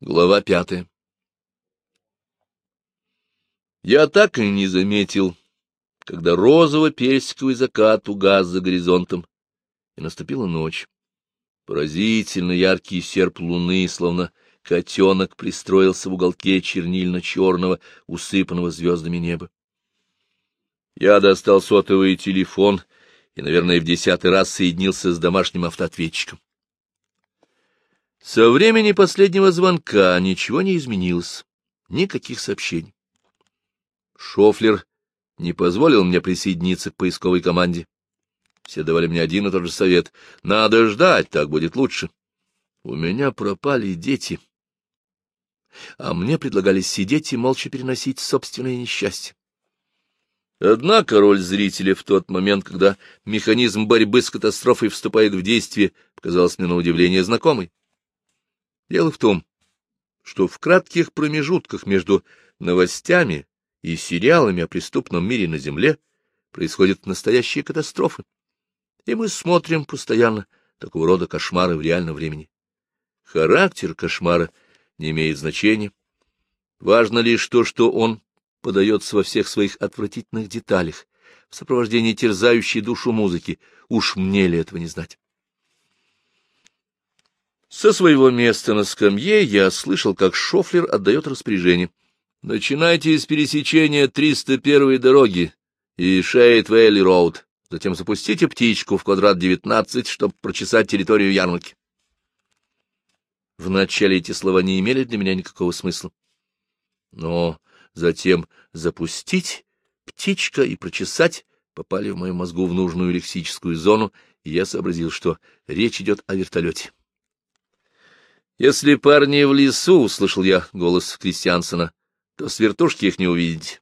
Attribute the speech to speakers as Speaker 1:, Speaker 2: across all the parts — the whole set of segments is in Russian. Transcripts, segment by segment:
Speaker 1: Глава пятая Я так и не заметил, когда розово-персиковый закат угас за горизонтом, и наступила ночь. Поразительно яркий серп луны, словно котенок, пристроился в уголке чернильно-черного, усыпанного звездами неба. Я достал сотовый телефон и, наверное, в десятый раз соединился с домашним автоответчиком. Со времени последнего звонка ничего не изменилось, никаких сообщений. Шофлер не позволил мне присоединиться к поисковой команде. Все давали мне один и тот же совет. Надо ждать, так будет лучше. У меня пропали дети. А мне предлагали сидеть и молча переносить собственное несчастье. Однако роль зрителя в тот момент, когда механизм борьбы с катастрофой вступает в действие, показалась мне на удивление знакомой. Дело в том, что в кратких промежутках между новостями и сериалами о преступном мире на Земле происходят настоящие катастрофы, и мы смотрим постоянно такого рода кошмары в реальном времени. Характер кошмара не имеет значения. Важно лишь то, что он подается во всех своих отвратительных деталях, в сопровождении терзающей душу музыки. Уж мне ли этого не знать? Со своего места на скамье я слышал, как Шофлер отдает распоряжение. Начинайте с пересечения 301-й дороги и Шейт-Вэлли-Роуд. Затем запустите птичку в квадрат 19, чтобы прочесать территорию ярмарки. Вначале эти слова не имели для меня никакого смысла. Но затем запустить птичка и прочесать попали в мою мозгу в нужную лексическую зону, и я сообразил, что речь идет о вертолете. «Если парни в лесу», — услышал я голос Кристиансона, — «то с вертушки их не увидеть».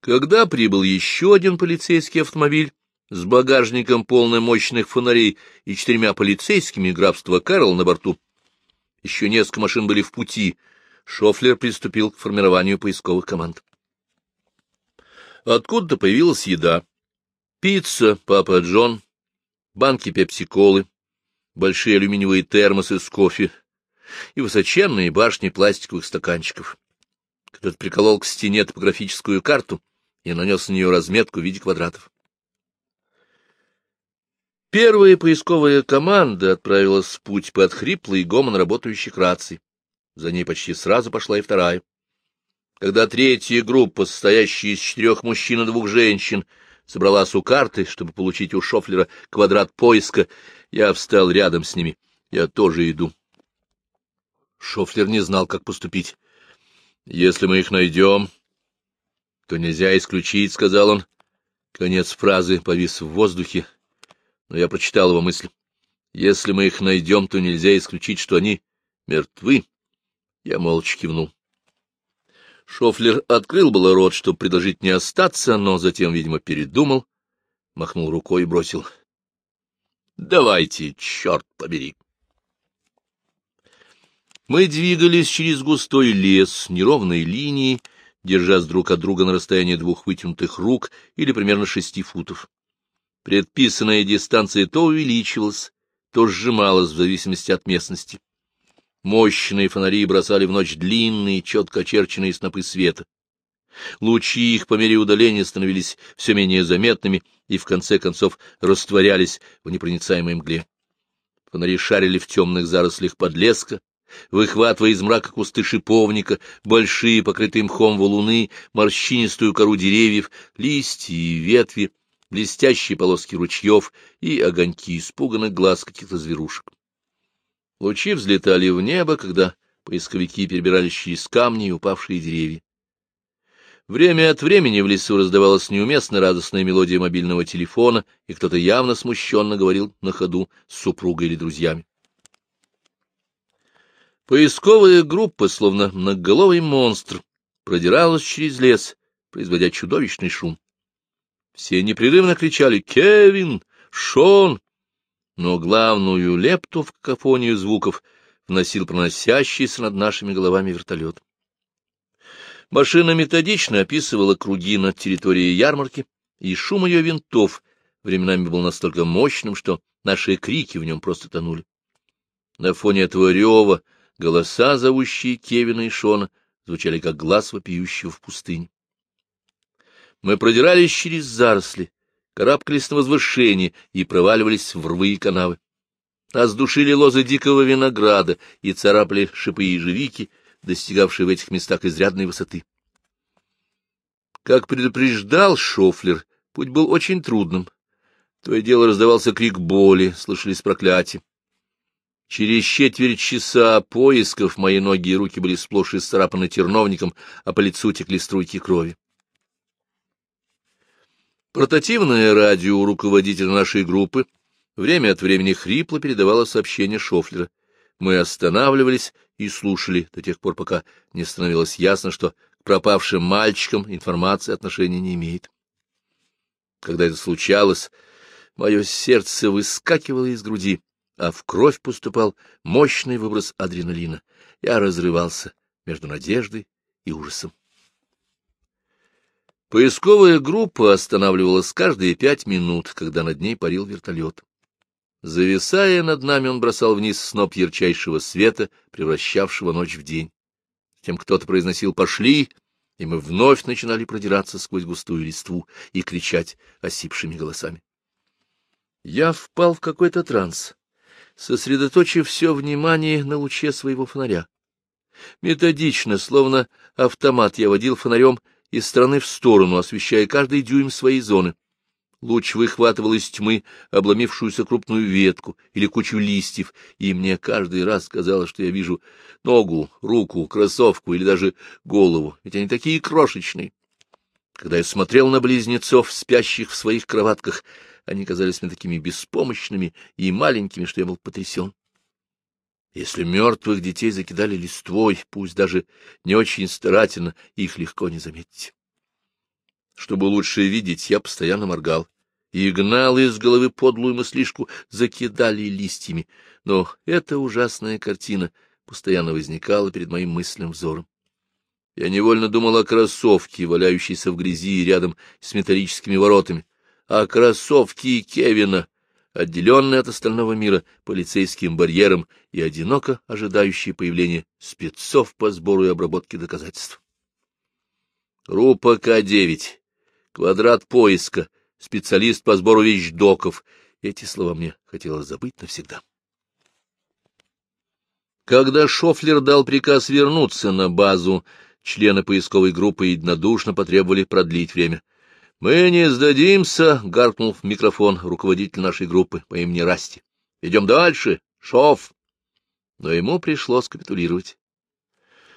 Speaker 1: Когда прибыл еще один полицейский автомобиль с багажником, полным мощных фонарей и четырьмя полицейскими графства Карл на борту, еще несколько машин были в пути, Шофлер приступил к формированию поисковых команд. Откуда-то появилась еда. Пицца, папа Джон, банки пепси-колы, большие алюминиевые термосы с кофе и высоченные башни пластиковых стаканчиков. Кто-то приколол к стене топографическую карту и нанес на нее разметку в виде квадратов. Первая поисковая команда отправилась в путь под хриплый гомон работающих раций. За ней почти сразу пошла и вторая. Когда третья группа, состоящая из четырех мужчин и двух женщин, собралась у карты, чтобы получить у Шофлера квадрат поиска, я встал рядом с ними. Я тоже иду. Шофлер не знал, как поступить. Если мы их найдем, то нельзя исключить, — сказал он. Конец фразы повис в воздухе, но я прочитал его мысль. Если мы их найдем, то нельзя исключить, что они мертвы. Я молча кивнул. Шофлер открыл было рот, чтобы предложить не остаться, но затем, видимо, передумал, махнул рукой и бросил. — Давайте, черт побери. Мы двигались через густой лес, неровной линии, держась друг от друга на расстоянии двух вытянутых рук или примерно шести футов. Предписанная дистанция то увеличивалась, то сжималась в зависимости от местности. Мощные фонари бросали в ночь длинные, четко очерченные снопы света. Лучи их по мере удаления становились все менее заметными и, в конце концов, растворялись в непроницаемой мгле. Фонари шарили в темных зарослях подлеска, выхватывая из мрака кусты шиповника, большие, покрытые мхом валуны, морщинистую кору деревьев, листья и ветви, блестящие полоски ручьев и огоньки испуганных глаз каких-то зверушек. Лучи взлетали в небо, когда поисковики перебирались через камни и упавшие деревья. Время от времени в лесу раздавалась неуместно радостная мелодия мобильного телефона, и кто-то явно смущенно говорил на ходу с супругой или друзьями. Поисковая группа, словно многоголовый монстр, продиралась через лес, производя чудовищный шум. Все непрерывно кричали «Кевин! Шон!», но главную лепту в какофонию звуков вносил проносящийся над нашими головами вертолет. Машина методично описывала круги над территорией ярмарки, и шум ее винтов временами был настолько мощным, что наши крики в нем просто тонули. На фоне этого рева голоса, зовущие Кевина и Шона, звучали как глаз вопиющего в пустыне. Мы продирались через заросли, карабкались на возвышение и проваливались в рвы и канавы. Нас душили лозы дикого винограда и царапали шипы ежевики, достигавшие в этих местах изрядной высоты. Как предупреждал Шофлер, путь был очень трудным. То и дело раздавался крик боли, слышались проклятия. Через четверть часа поисков мои ноги и руки были сплошь исцарапаны терновником, а по лицу текли струйки крови. Портативное радио руководителя нашей группы время от времени хрипло передавало сообщение Шофлера. Мы останавливались и слушали до тех пор, пока не становилось ясно, что к пропавшим мальчикам информация отношения не имеет. Когда это случалось, мое сердце выскакивало из груди, а в кровь поступал мощный выброс адреналина. Я разрывался между надеждой и ужасом. Поисковая группа останавливалась каждые пять минут, когда над ней парил вертолет. Зависая над нами, он бросал вниз сноп ярчайшего света, превращавшего ночь в день. Тем кто-то произносил «пошли», и мы вновь начинали продираться сквозь густую листву и кричать осипшими голосами. Я впал в какой-то транс, сосредоточив все внимание на луче своего фонаря. Методично, словно автомат, я водил фонарем из стороны в сторону, освещая каждый дюйм своей зоны. Луч выхватывал из тьмы обломившуюся крупную ветку или кучу листьев, и мне каждый раз казалось, что я вижу ногу, руку, кроссовку или даже голову, ведь они такие крошечные. Когда я смотрел на близнецов, спящих в своих кроватках, они казались мне такими беспомощными и маленькими, что я был потрясен. Если мертвых детей закидали листвой, пусть даже не очень старательно, их легко не заметить. Чтобы лучше видеть, я постоянно моргал и гнал из головы подлую мыслишку, закидали листьями, но эта ужасная картина постоянно возникала перед моим мысленным взором. Я невольно думал о кроссовке, валяющейся в грязи рядом с металлическими воротами, о кроссовке Кевина, отделенный от остального мира полицейским барьером и одиноко ожидающий появления спецов по сбору и обработке доказательств. Рупа К-9, квадрат поиска, специалист по сбору вещдоков. Эти слова мне хотелось забыть навсегда. Когда Шофлер дал приказ вернуться на базу, члены поисковой группы единодушно потребовали продлить время — «Мы не сдадимся!» — гаркнул в микрофон руководитель нашей группы по имени Расти. «Идем дальше! Шоф!» Но ему пришлось капитулировать.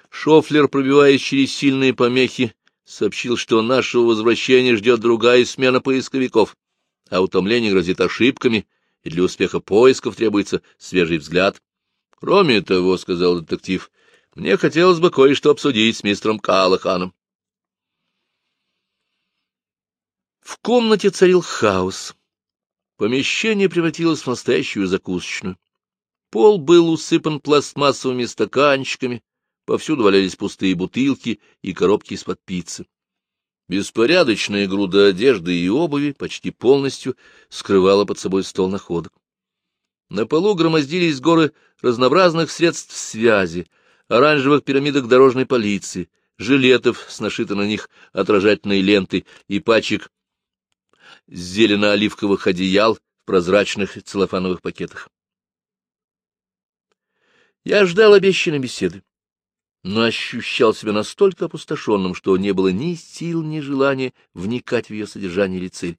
Speaker 1: Шофлер, пробиваясь через сильные помехи, сообщил, что нашего возвращения ждет другая смена поисковиков, а утомление грозит ошибками, и для успеха поисков требуется свежий взгляд. — Кроме того, — сказал детектив, — мне хотелось бы кое-что обсудить с мистером Калаханом. В комнате царил хаос. Помещение превратилось в настоящую закусочную. Пол был усыпан пластмассовыми стаканчиками, повсюду валялись пустые бутылки и коробки из-под пиццы. Беспорядочная груда одежды и обуви почти полностью скрывала под собой стол находок. На полу громоздились горы разнообразных средств связи, оранжевых пирамидок дорожной полиции, жилетов с нашитой на них отражательной лентой и пачек зелено-оливковых одеял в прозрачных целлофановых пакетах. Я ждал обещанной беседы, но ощущал себя настолько опустошенным, что не было ни сил, ни желания вникать в ее содержание или цель.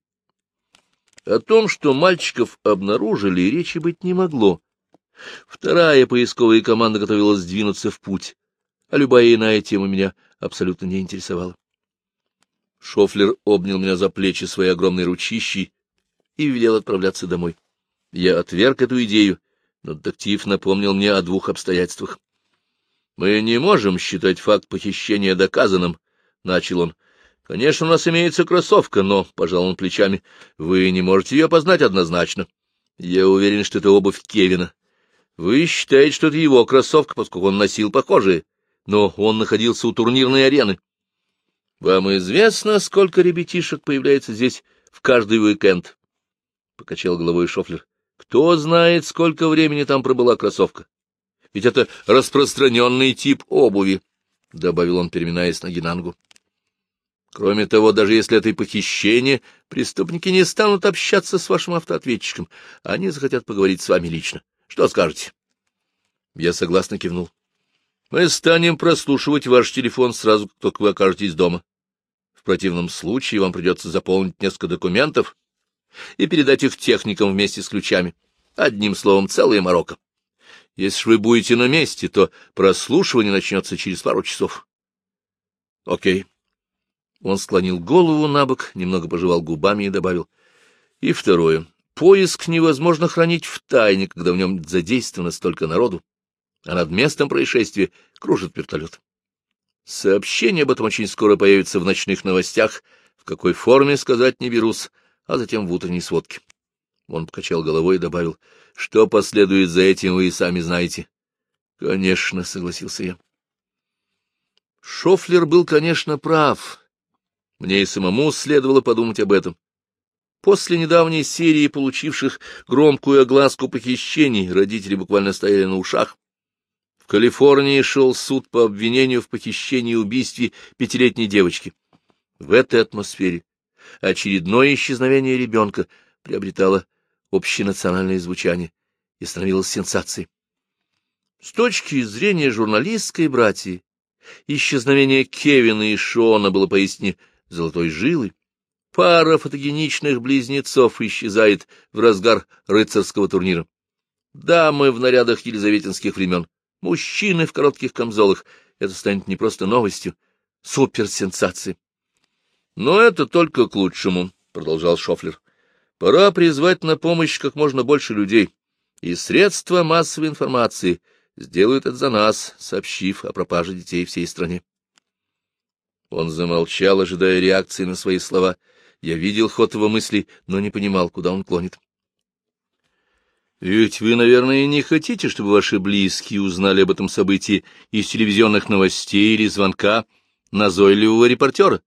Speaker 1: О том, что мальчиков обнаружили, речи быть не могло. Вторая поисковая команда готовилась двинуться в путь, а любая иная тема меня абсолютно не интересовала. Шофлер обнял меня за плечи своей огромной ручищей и велел отправляться домой. Я отверг эту идею, но детектив напомнил мне о двух обстоятельствах. — Мы не можем считать факт похищения доказанным, — начал он. — Конечно, у нас имеется кроссовка, но, — пожал он плечами, — вы не можете ее познать однозначно. Я уверен, что это обувь Кевина. Вы считаете, что это его кроссовка, поскольку он носил похожие, но он находился у турнирной арены. — Вам известно, сколько ребятишек появляется здесь в каждый уикенд? — покачал головой Шофлер. — Кто знает, сколько времени там пробыла кроссовка? ведь это распространенный тип обуви, — добавил он, переминаясь на ногу. Кроме того, даже если это и похищение, преступники не станут общаться с вашим автоответчиком. Они захотят поговорить с вами лично. Что скажете? Я согласно кивнул. Мы станем прослушивать ваш телефон сразу, как только вы окажетесь дома. В противном случае вам придется заполнить несколько документов и передать их техникам вместе с ключами. Одним словом, целая морока. Если вы будете на месте, то прослушивание начнется через пару часов. Окей. Он склонил голову на бок, немного пожевал губами и добавил. И второе. Поиск невозможно хранить в тайне, когда в нем задействовано столько народу, а над местом происшествия кружит вертолет. Сообщение об этом очень скоро появится в ночных новостях, в какой форме сказать не берусь, а затем в утренней сводке. Он покачал головой и добавил, что последует за этим, вы и сами знаете. — Конечно, — согласился я. Шофлер был, конечно, прав. Мне и самому следовало подумать об этом. После недавней серии, получивших громкую огласку похищений, родители буквально стояли на ушах. Калифорнии шел суд по обвинению в похищении и убийстве пятилетней девочки. В этой атмосфере очередное исчезновение ребенка приобретало общенациональное звучание и становилось сенсацией. С точки зрения журналистской братьи, исчезновение Кевина и Шона было поистине золотой жилы, пара фотогеничных близнецов исчезает в разгар рыцарского турнира. Дамы в нарядах елизаветинских времен, мужчины в коротких камзолах — это станет не просто новостью, суперсенсацией. Но это только к лучшему, — продолжал Шофлер. Пора призвать на помощь как можно больше людей, и средства массовой информации сделают это за нас, сообщив о пропаже детей всей стране. Он замолчал, ожидая реакции на свои слова. Я видел ход его мыслей, но не понимал, куда он клонит. «Ведь вы, наверное, не хотите, чтобы ваши близкие узнали об этом событии из телевизионных новостей или звонка назойливого репортера?»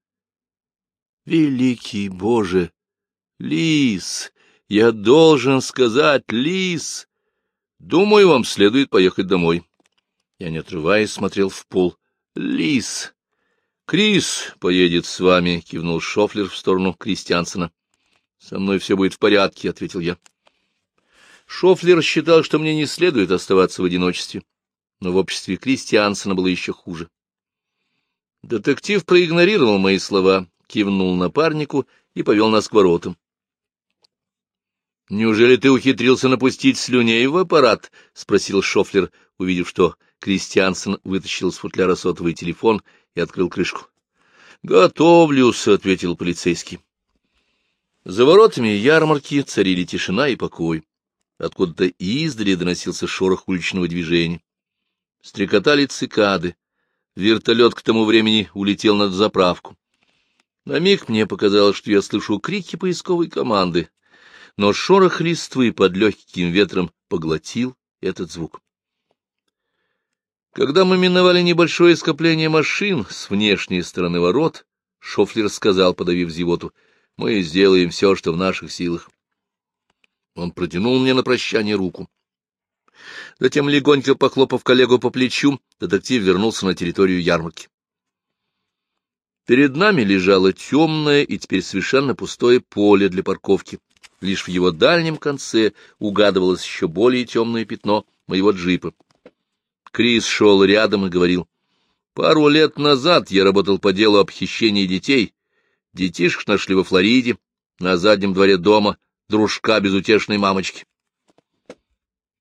Speaker 1: «Великий Боже! Лис! Я должен сказать, Лис! Думаю, вам следует поехать домой». Я, не отрываясь, смотрел в пол. «Лис! Крис поедет с вами, — кивнул Шофлер в сторону Кристиансена. — Со мной все будет в порядке, — ответил я. Шофлер считал, что мне не следует оставаться в одиночестве, но в обществе Кристиансена было еще хуже. Детектив проигнорировал мои слова, кивнул напарнику и повел нас к воротам. — Неужели ты ухитрился напустить слюней в аппарат? — спросил Шофлер, увидев, что Кристиансен вытащил из футляра сотовый телефон и открыл крышку. — Готовлюсь, — ответил полицейский. За воротами ярмарки царили тишина и покой. Откуда-то издали доносился шорох уличного движения. Стрекотали цикады. Вертолет к тому времени улетел над заправку. На миг мне показалось, что я слышу крики поисковой команды, но шорох листвы под легким ветром поглотил этот звук. Когда мы миновали небольшое скопление машин с внешней стороны ворот, Шофлер сказал, подавив зевоту, «Мы сделаем все, что в наших силах». Он протянул мне на прощание руку. Затем, легонько похлопав коллегу по плечу, детектив вернулся на территорию ярмарки. Перед нами лежало темное и теперь совершенно пустое поле для парковки. Лишь в его дальнем конце угадывалось еще более темное пятно моего джипа. Крис шел рядом и говорил, «Пару лет назад я работал по делу об хищении детей. Детишек нашли во Флориде, на заднем дворе дома, дружка безутешной мамочки».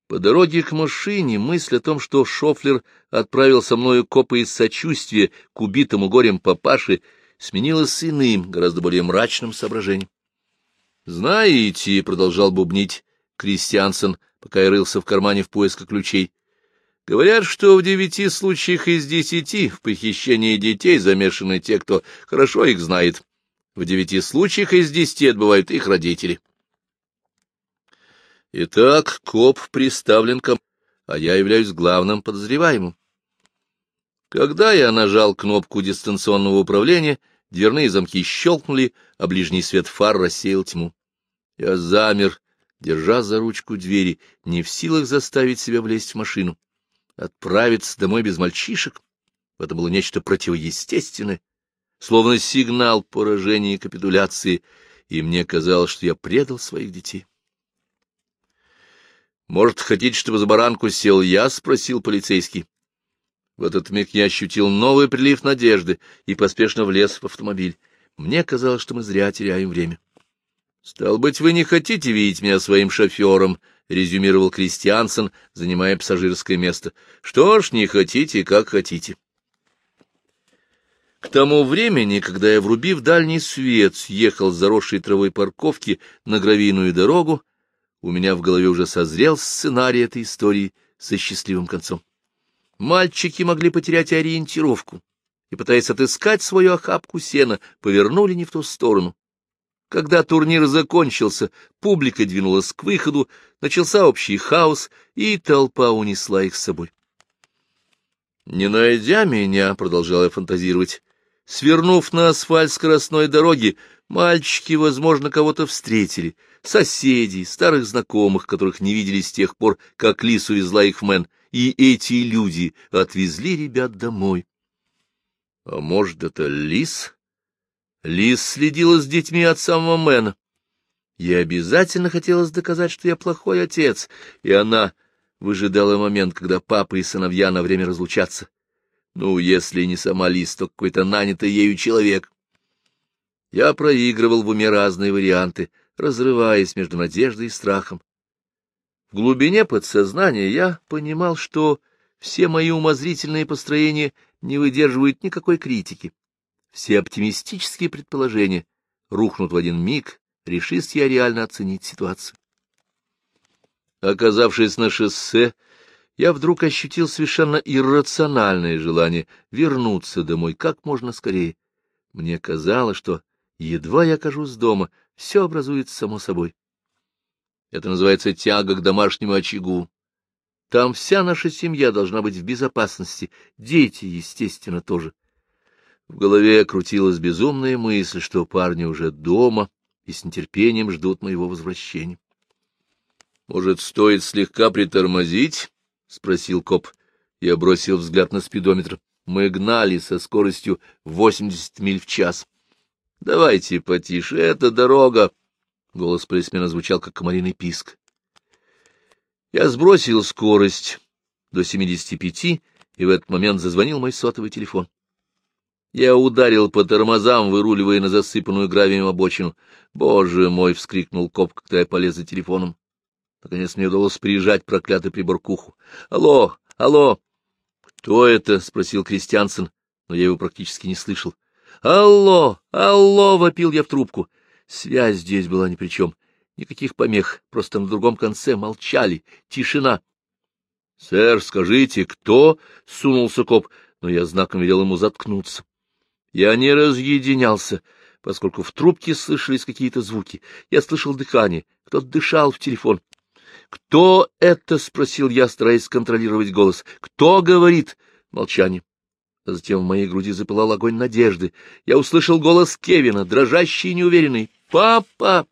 Speaker 1: По дороге к машине мысль о том, что Шофлер отправил со мною копы из сочувствия к убитому горем папаше, сменилась иным, гораздо более мрачным соображением. «Знаете», — продолжал бубнить Кристиансен, пока я рылся в кармане в поисках ключей, Говорят, что в девяти случаях из десяти в похищении детей замешаны те, кто хорошо их знает. В девяти случаях из десяти отбывают их родители. Итак, коп приставлен ко а я являюсь главным подозреваемым. Когда я нажал кнопку дистанционного управления, дверные замки щелкнули, а ближний свет фар рассеял тьму. Я замер, держа за ручку двери, не в силах заставить себя влезть в машину. Отправиться домой без мальчишек — это было нечто противоестественное, словно сигнал поражения и капитуляции, и мне казалось, что я предал своих детей. «Может, хотите, чтобы за баранку сел я?» — спросил полицейский. В этот миг я ощутил новый прилив надежды и поспешно влез в автомобиль. Мне казалось, что мы зря теряем время. — Стал быть, вы не хотите видеть меня своим шофером, — резюмировал Кристиансен, занимая пассажирское место. — Что ж, не хотите, как хотите. К тому времени, когда я, врубив дальний свет, съехал с заросшей травой парковки на гравийную дорогу, у меня в голове уже созрел сценарий этой истории со счастливым концом. Мальчики могли потерять ориентировку и, пытаясь отыскать свою охапку сена, повернули не в ту сторону. Когда турнир закончился, публика двинулась к выходу, начался общий хаос, и толпа унесла их с собой. Не найдя меня, — продолжал я фантазировать, — свернув на асфальт скоростной дороги, мальчики, возможно, кого-то встретили — соседей, старых знакомых, которых не видели с тех пор, как Лису везла их в Мэн, и эти люди отвезли ребят домой. А может, это Лис? Лис следила с детьми от самого Мэна. Ей обязательно хотелось доказать, что я плохой отец, и она выжидала момент, когда папа и сыновья на время разлучатся. Ну, если не сама Лис, то какой-то нанятый ею человек. Я проигрывал в уме разные варианты, разрываясь между надеждой и страхом. В глубине подсознания я понимал, что все мои умозрительные построения не выдерживают никакой критики. Все оптимистические предположения рухнут в один миг, решись я реально оценить ситуацию. Оказавшись на шоссе, я вдруг ощутил совершенно иррациональное желание вернуться домой как можно скорее. Мне казалось, что едва я окажусь дома, все образуется само собой. Это называется тяга к домашнему очагу. Там вся наша семья должна быть в безопасности, дети, естественно, тоже. В голове крутилась безумная мысль, что парни уже дома и с нетерпением ждут моего возвращения. — Может, стоит слегка притормозить? — спросил коп. Я бросил взгляд на спидометр. Мы гнали со скоростью 80 миль в час. — Давайте потише, это дорога. Голос полисмена звучал, как комариный писк. Я сбросил скорость до 75, и в этот момент зазвонил мой сотовый телефон. Я ударил по тормозам, выруливая на засыпанную гравием обочину. «Боже мой!» — вскрикнул коп, когда я полез за телефоном. Наконец мне удалось прижать проклятый прибор к уху. «Алло! Алло!» «Кто это?» — спросил Кристиансен, но я его практически не слышал. «Алло! Алло!» — вопил я в трубку. Связь здесь была ни при чем. Никаких помех, просто на другом конце молчали. Тишина. — Сэр, скажите, кто? — сунулся коп, но я знаком велел ему заткнуться. Я не разъединялся, поскольку в трубке слышались какие-то звуки. Я слышал дыхание, кто-то дышал в телефон. — Кто это? — спросил я, стараясь контролировать голос. — Кто говорит? Молчание. А затем в моей груди запылал огонь надежды. Я услышал голос Кевина, дрожащий и неуверенный. «Папа!»